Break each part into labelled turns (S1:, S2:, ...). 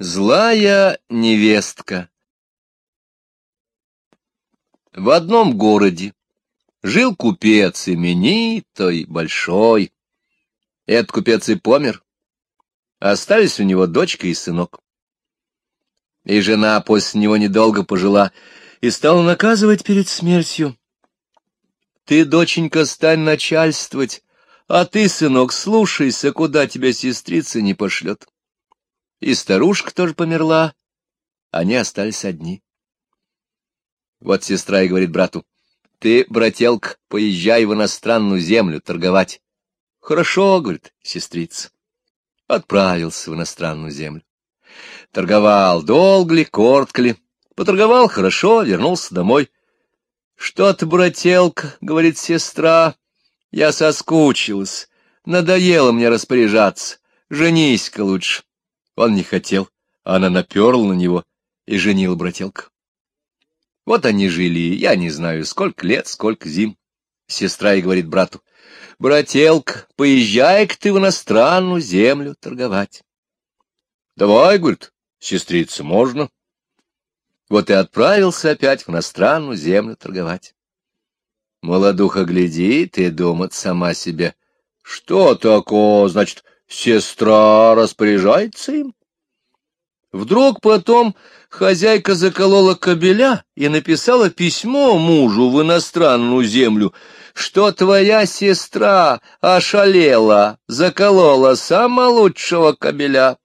S1: Злая невестка В одном городе жил купец именитый, большой. Этот купец и помер. Остались у него дочка и сынок. И жена после него недолго пожила и стала наказывать перед смертью. Ты, доченька, стань начальствовать, а ты, сынок, слушайся, куда тебя сестрица не пошлет. И старушка тоже померла, они остались одни. Вот сестра и говорит брату, ты, брателк, поезжай в иностранную землю торговать. Хорошо, говорит сестрица. Отправился в иностранную землю. Торговал долго ли, коротко ли. Поторговал хорошо, вернулся домой. Что ты, брателк, говорит сестра, я соскучилась. Надоело мне распоряжаться. Женись-ка лучше. Он не хотел, а она наперла на него и женил брателка. Вот они жили, я не знаю, сколько лет, сколько зим. Сестра и говорит брату, брателк, поезжай-ка ты в иностранную землю торговать. Давай, говорит, сестрица, можно. Вот и отправился опять в иностранную землю торговать. Молодуха глядит и думает сама себе, что такое, значит, Сестра распоряжается им. Вдруг потом хозяйка заколола кобеля и написала письмо мужу в иностранную землю, что твоя сестра ошалела, заколола самого лучшего кобеля.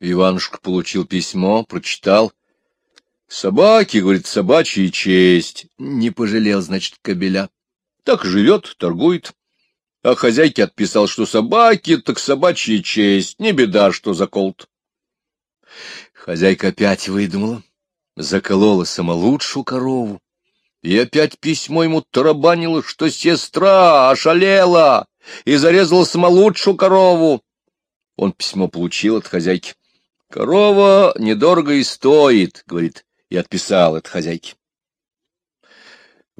S1: Иванушка получил письмо, прочитал. Собаки, говорит, собачья честь. Не пожалел, значит, кобеля. Так живет, торгует а хозяйке отписал, что собаки, так собачья честь, не беда, что заколт. Хозяйка опять выдумала, заколола самолучшую корову, и опять письмо ему тарабанило, что сестра ошалела и зарезала самолучшую корову. Он письмо получил от хозяйки. «Корова недорого и стоит», — говорит, и отписал от хозяйки.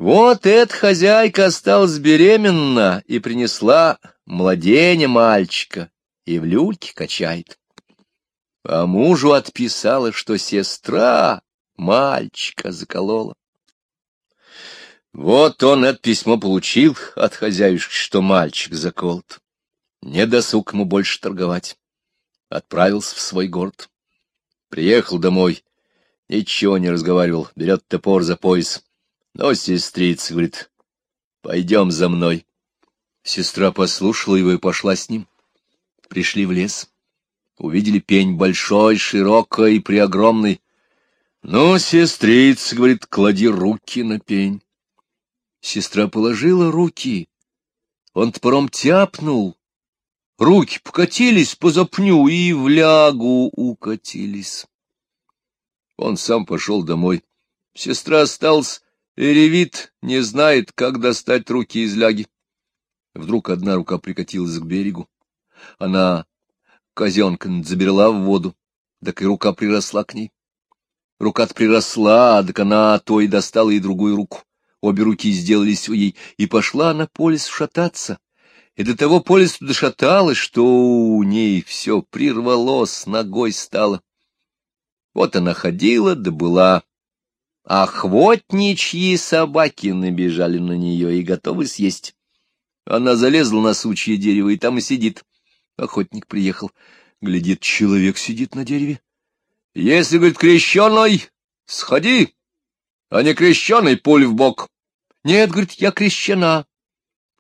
S1: Вот эта хозяйка осталась беременна и принесла младеня мальчика, и в люльке качает. А мужу отписала, что сестра мальчика заколола. Вот он это письмо получил от хозяюшки, что мальчик заколот. Не досуг ему больше торговать. Отправился в свой город. Приехал домой, ничего не разговаривал, берет топор за пояс но сестрица говорит, пойдем за мной. Сестра послушала его и пошла с ним. Пришли в лес. Увидели пень большой, широкой и преогромный. Ну, сестрица, говорит, клади руки на пень. Сестра положила руки. Он топором тяпнул. Руки покатились по запню и в лягу укатились. Он сам пошел домой. Сестра осталась и ревит, не знает, как достать руки из ляги. Вдруг одна рука прикатилась к берегу. Она, казенка, заберла в воду, так и рука приросла к ней. Рука-то приросла, так она то и достала и другую руку. Обе руки сделались у ей, и пошла на полис шататься. И до того полис дошаталась, что у ней все прирвалось, ногой стало. Вот она ходила, да была Охотничьи собаки набежали на нее и готовы съесть. Она залезла на сучье дерево и там и сидит. Охотник приехал. Глядит, человек сидит на дереве. Если, говорит, крещеный, сходи, а не крещеный, пуль в бок. Нет, говорит, я крещена.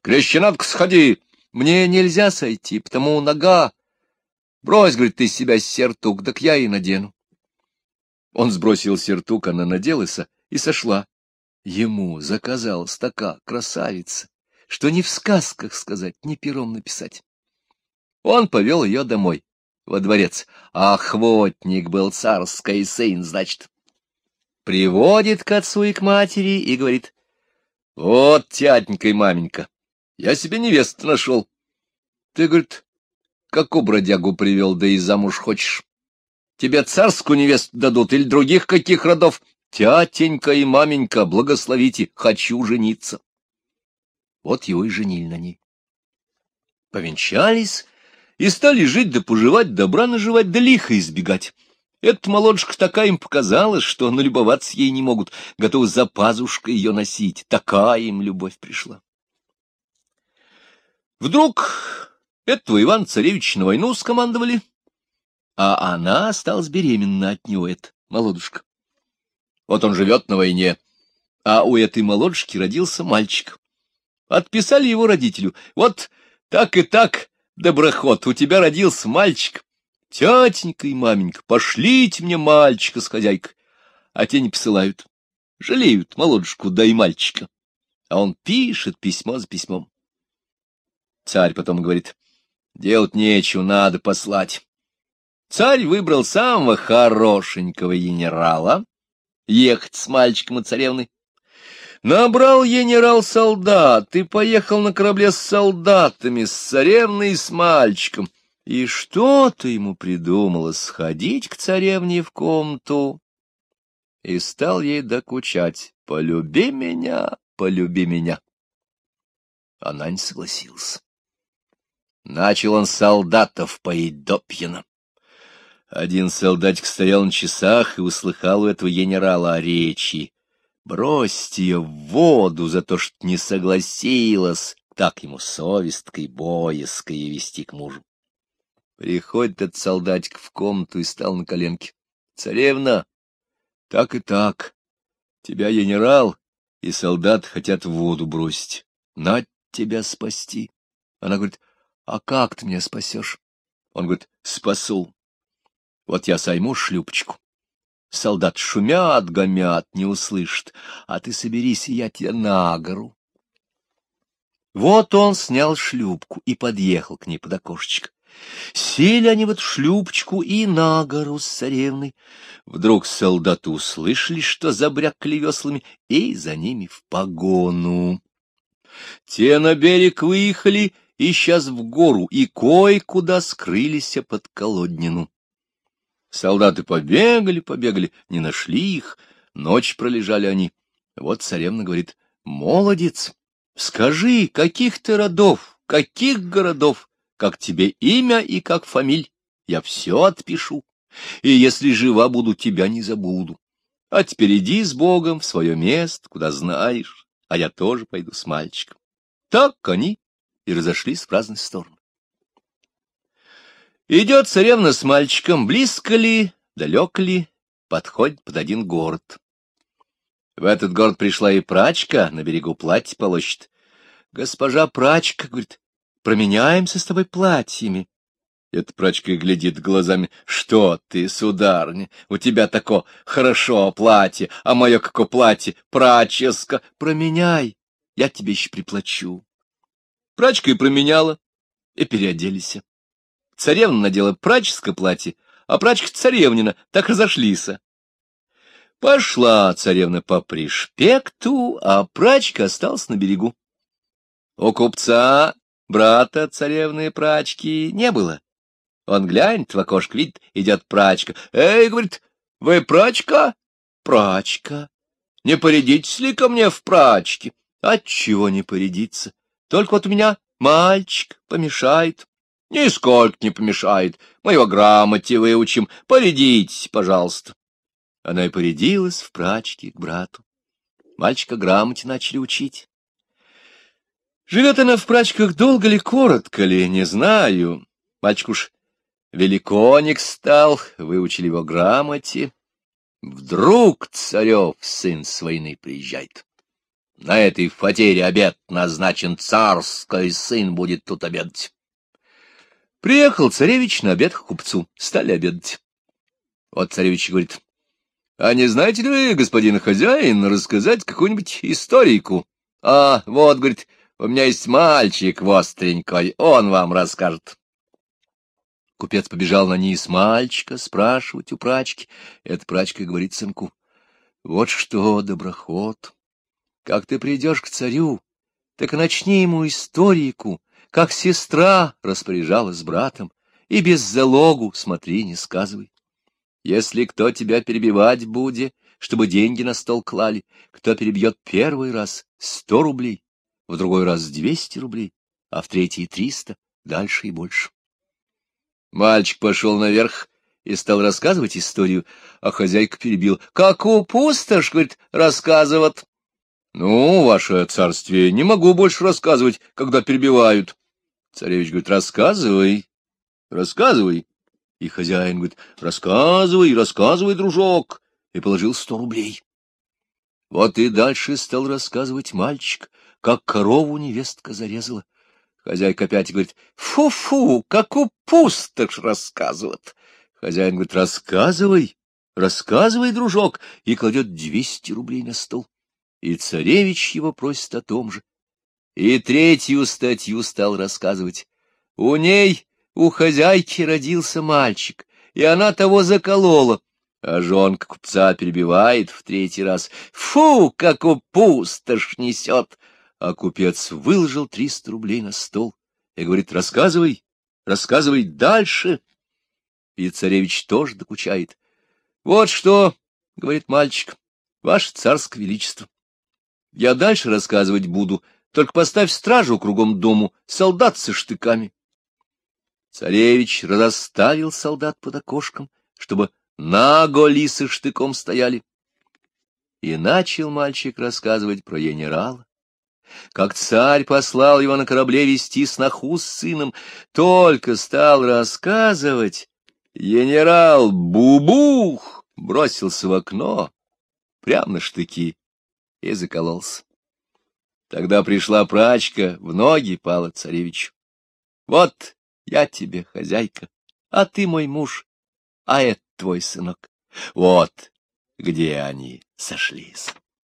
S1: Крещена, сходи. Мне нельзя сойти, потому нога. Брось, говорит, ты себя сертук, так я и надену. Он сбросил сертук, она наделася и сошла. Ему заказалась такая красавица, что ни в сказках сказать, ни пером написать. Он повел ее домой, во дворец. Охвотник был царский сын, значит. Приводит к отцу и к матери и говорит, — Вот, тятенька и маменька, я себе невесту нашел. Ты, говорит, какую бродягу привел, да и замуж хочешь? Тебе царскую невесту дадут или других каких родов? Тятенька и маменька, благословите, хочу жениться. Вот его и женили на ней. Повенчались и стали жить да поживать, добра наживать да лихо избегать. Эта молодежка такая им показалась, что налюбоваться ей не могут, готовы за пазушкой ее носить. Такая им любовь пришла. Вдруг этого Ивана-Царевича на войну скомандовали, а она осталась беременна от него, эта молодушка. Вот он живет на войне, а у этой молодушки родился мальчик. Отписали его родителю. Вот так и так, доброход, у тебя родился мальчик. Тетенька и маменька, пошлите мне мальчика с хозяйкой. А те не посылают. Жалеют молодушку, да и мальчика. А он пишет письмо за письмом. Царь потом говорит, делать нечего, надо послать. Царь выбрал самого хорошенького генерала, ехать с мальчиком и царевной. Набрал генерал солдат и поехал на корабле с солдатами, с царевной и с мальчиком. И что-то ему придумало сходить к царевне в комнату. И стал ей докучать «Полюби меня, полюби меня». Она не согласилась. Начал он солдатов поить до пьяна. Один солдатик стоял на часах и услыхал у этого генерала речи. Бросьте ее в воду за то, что не согласилась, так ему совесткой, боязкой вести к мужу. Приходит этот солдатик в комнату и стал на коленке. — Царевна, так и так. Тебя генерал и солдат хотят в воду бросить. Надь тебя спасти. Она говорит, а как ты меня спасешь? Он говорит, спасу. Вот я сойму шлюпочку. Солдат шумят, гомят, не услышит, а ты соберись, и я тебя на гору. Вот он снял шлюпку и подъехал к ней под окошечко. Сели они в эту шлюпочку и на гору с царевной. Вдруг солдаты услышали, что забрякали веслами, и за ними в погону. Те на берег выехали, и сейчас в гору, и кое-куда скрылись под колоднину. Солдаты побегали, побегали, не нашли их, ночь пролежали они. Вот царевна говорит, молодец, скажи, каких ты родов, каких городов, как тебе имя и как фамиль, я все отпишу, и если жива буду, тебя не забуду. А теперь иди с Богом в свое место, куда знаешь, а я тоже пойду с мальчиком. Так они и разошлись в разные стороны. Идет царевна с мальчиком, близко ли, далек ли, подходит под один город. В этот город пришла и прачка, на берегу платье полощет. Госпожа прачка, говорит, променяемся с тобой платьями. Эта прачка глядит глазами. Что ты, сударыня, у тебя тако хорошо платье, а мое како платье, праческа. Променяй, я тебе еще приплачу. Прачка и променяла, и переоделись. Царевна надела праческое платье, а прачка царевнина, так разошлись. Пошла царевна по пришпекту, а прачка осталась на берегу. У купца, брата царевны прачки, не было. Он глянет в окошко, видит, идет прачка. «Эй, — говорит, — вы прачка?» «Прачка. Не порядитесь ли ко мне в прачке?» «Отчего не порядиться? Только вот у меня мальчик помешает». Нисколько не помешает. Мы его грамоте выучим. Порядитесь, пожалуйста. Она и порядилась в прачке к брату. Мальчика грамоте начали учить. Живет она в прачках долго ли, коротко ли, не знаю. Мальчик уж великоник стал, выучили его грамоте. Вдруг царев сын с войны приезжает. На этой фатере обед назначен царский сын будет тут обедать. Приехал царевич на обед к купцу. Стали обедать. Вот царевич говорит, — А не знаете ли вы, господин хозяин, рассказать какую-нибудь историку? А, вот, говорит, у меня есть мальчик востренькой, он вам расскажет. Купец побежал на низ мальчика спрашивать у прачки. Эта прачка говорит сынку, — Вот что, доброход, как ты придешь к царю, так начни ему историку, как сестра распоряжалась с братом, и без залогу, смотри, не сказывай. Если кто тебя перебивать будет, чтобы деньги на стол клали, кто перебьет первый раз сто рублей, в другой раз двести рублей, а в третий триста, дальше и больше. Мальчик пошел наверх и стал рассказывать историю, а хозяйка перебил. — Как у пустошь, — говорит, — рассказывает. — Ну, ваше царствие, не могу больше рассказывать, когда перебивают. Царевич говорит, — рассказывай, рассказывай. И хозяин говорит, — рассказывай, рассказывай, дружок, и положил сто рублей. Вот и дальше стал рассказывать мальчик, как корову невестка зарезала. Хозяйка опять говорит, фу-фу, как у пустошь рассказывает. Хозяин говорит, рассказывай, рассказывай, дружок, и кладет двести рублей на стол. И царевич его просит о том же. И третью статью стал рассказывать. У ней, у хозяйки родился мальчик, и она того заколола. А жонка купца перебивает в третий раз. Фу, как у пустошь несет! а купец выложил триста рублей на стол и говорит, рассказывай, рассказывай дальше. И царевич тоже докучает. Вот что, — говорит мальчик, — ваше царское величество. Я дальше рассказывать буду, только поставь стражу кругом дому, солдат со штыками. Царевич разоставил солдат под окошком, чтобы наго лисы штыком стояли. И начал мальчик рассказывать про генерала, как царь послал его на корабле вести сноху с сыном, только стал рассказывать, генерал Бубух бросился в окно, прямо на штыки, и закололся. Тогда пришла прачка, в ноги пала царевичу. Вот я тебе, хозяйка, а ты мой муж, а это твой сынок. Вот где они сошлись.